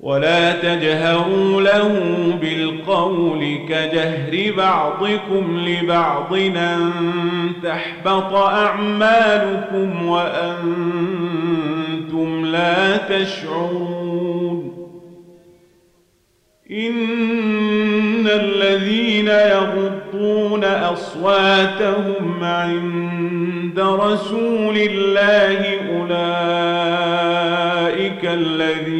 ولا تجهروا له بالقول كجهر بعضكم لبعض أن تحبط أعمالكم وأنتم لا تشعرون. إن الذين يغضون أصواتهم عند رسول الله أولئك الذين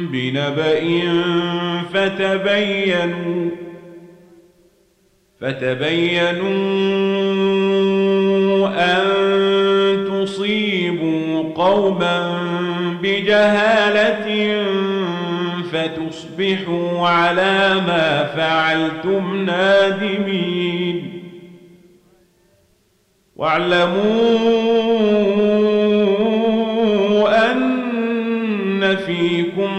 بنبأ فتبينوا فتبينوا أن تصيبوا قوما بجهالة فتصبحوا على ما فعلتم نادمين. واعلموا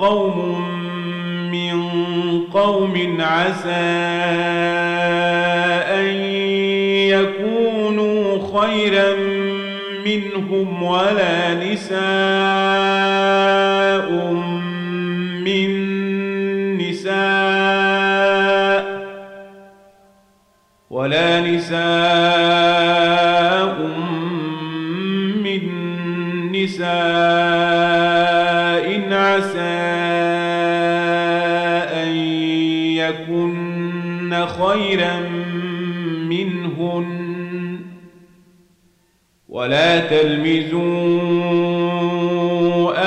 قوم من قوم عسى أن يكونوا خيرا منهم ولا نساء من نساء ولا نساء خيرا منهن. ولا تلمزوا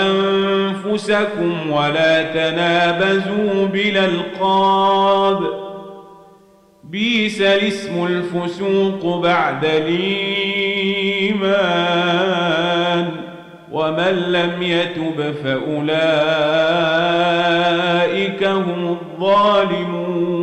أنفسكم ولا تنابزوا بالألقاب. بيس الاسم الفسوق بعد الإيمان. ومن لم يتب فأولئك هم الظالمون.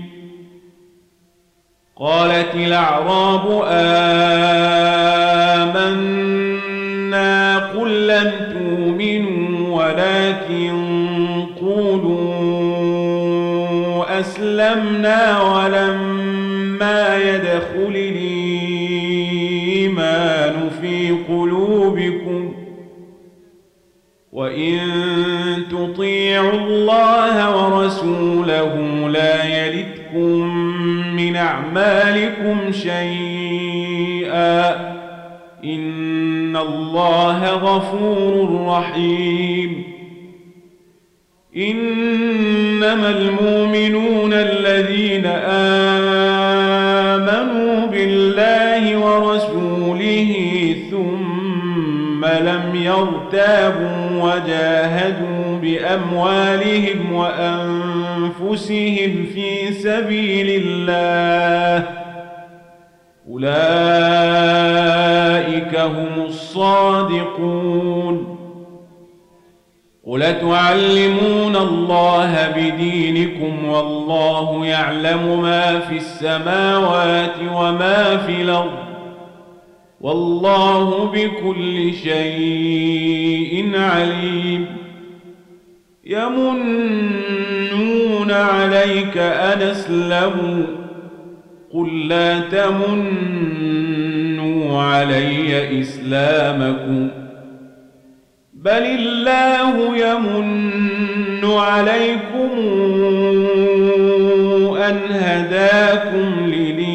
قالت الأعراب آمنا قل لم تؤمنوا ولكن قولوا أسلمنا ولما يدخل الإيمان في قلوبكم. وإن تطيعوا الله ورسوله أعمالكم شيئا. إن الله غفور رحيم. إنما المؤمنون الذين آمنوا بالله ورسوله ثم لم يرتابوا وجاهدوا بأموالهم وأنفسهم في سبيل الله. أولئك هم الصادقون. قل تعلمون الله بدينكم والله يعلم ما في السماوات وما في الأرض. والله بكل شيء عليم. عليك أن أسلموا قل لا تمنوا علي إسلامكم. بل الله يمن عليكم أن هداكم للإيمان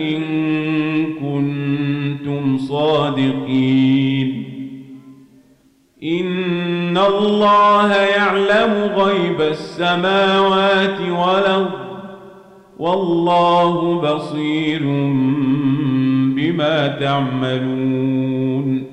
إن كنتم صادقين. إن الله يعلم غيب السماوات والأرض والله بصير بما تعملون